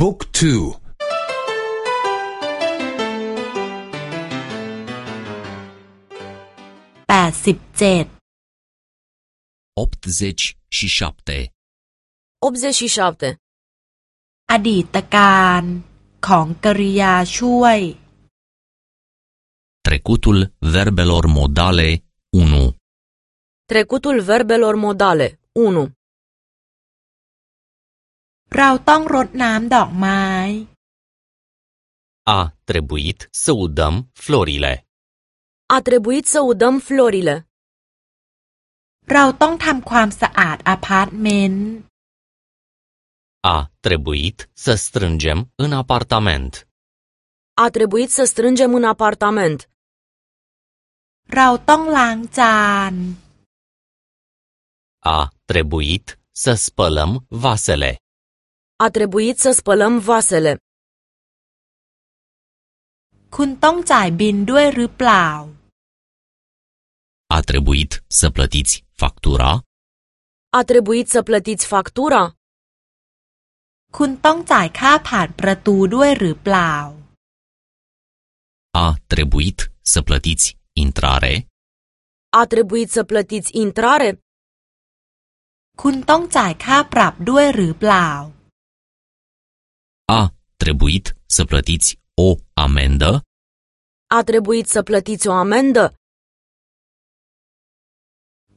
บุ๊กทูแปดสิบเจ็ด 87 87. อดีตการของกริยาช่วย Trecutul verbelor modale 1 Trecutul verbelor modale 1. เราต้องรดน้ำดอกไม้ A trebuit să udăm florile. A trebuit să udăm florile. เราต้องทำความสะอาดอพาร์ตเมนต์ A trebuit să strângem în apartament. A trebuit să strângem în apartament. เราต้องล้างจาน A trebuit să spălăm vasele. A trebuit să spălăm vasele. คุณต้องจ่ายบินด้วยหรือเปล่า A trebuit să plătiți factura? A trebuit să plătiți factura? คุณต้องจ่ายค่าผ่านประตูด้วยหรือเปล่า A trebuit să plătiți intrare? A trebuit să plătiți intrare? คุณต้องจ่ายค่าปรับด้วยหรือเปล่า A trebuit să plătiți o amendă? A trebuit să plătiți o amendă?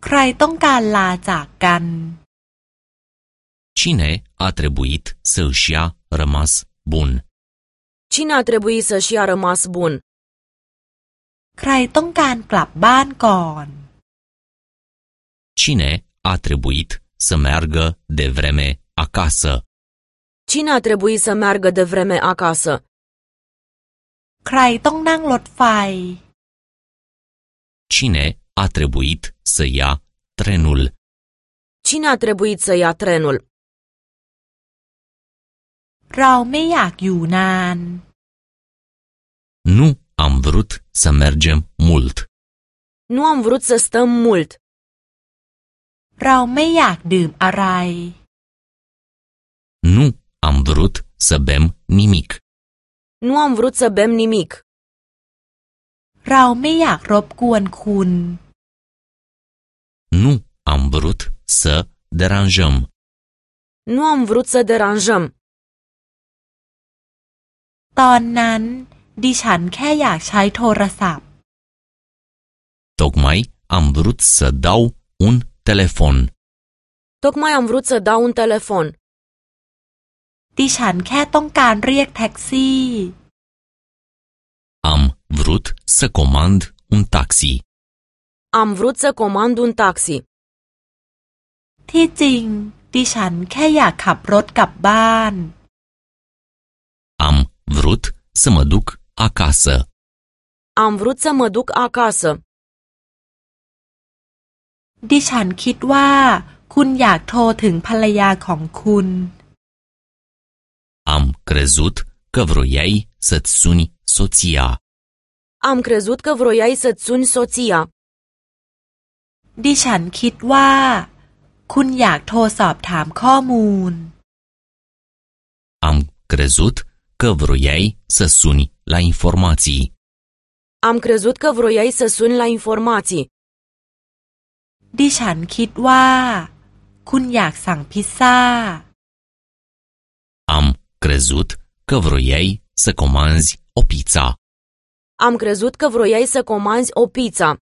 ใครต้องการลาจากกัน Cine a trebuit să își ia rămas bun? Cine a trebuit să-și ia rămas bun? ใครต้องการกลับบ้านก่อน Cine a trebuit să meargă de vreme acasă? Cine a trebuit să meargă de vreme acasă? ใครต้องนั่งรถไฟ Cine a trebuit să ia trenul? Cine a trebuit să ia trenul? เราไม่อยากอยู่นาน Nu am vrut să mergem mult. Nu am vrut să stăm mult. เราไม่อยากดื่มอะไร Nu am vrut să bem nimic. Nu am vrut să bem nimic. เราไม่อยากรบกวนคุณ Nu am vrut să deranjăm. Nu am vrut să deranjăm. ตอนนั้น ดิฉันแค่อยากใช้โทรศัพท์ Tocmai am vrut să dau un telefon. Tocmai am vrut să dau un telefon. ดิฉันแค่ต้องการเรียกแท็กซี่ Am vrut să comand un taxi. Am vrut să comand un taxi. ที่จริง ดิฉันแค่อยากขับรถกลับบ้าน Am vrut să mă duc acasă. Am vrut să mă duc acasă. ดิฉันคิดว่า คุณอยากโทรถึงภรรยาของคุณ Am crezut că vroiai să-ți suni soția. Am crezut că vroiai să-ți suni soția. ดิฉันคิดว่า คุณอยากโทรสอบถามข้อมูล Am crezut că vroiai să suni la informații. Am crezut că vroiai să suni la informații. ดิฉันคิดว่า คุณอยากสั่งพิซซ่า Am crezut că vroiai să comanzi o pizza. Am crezut că vroiai să comanzi o pizza.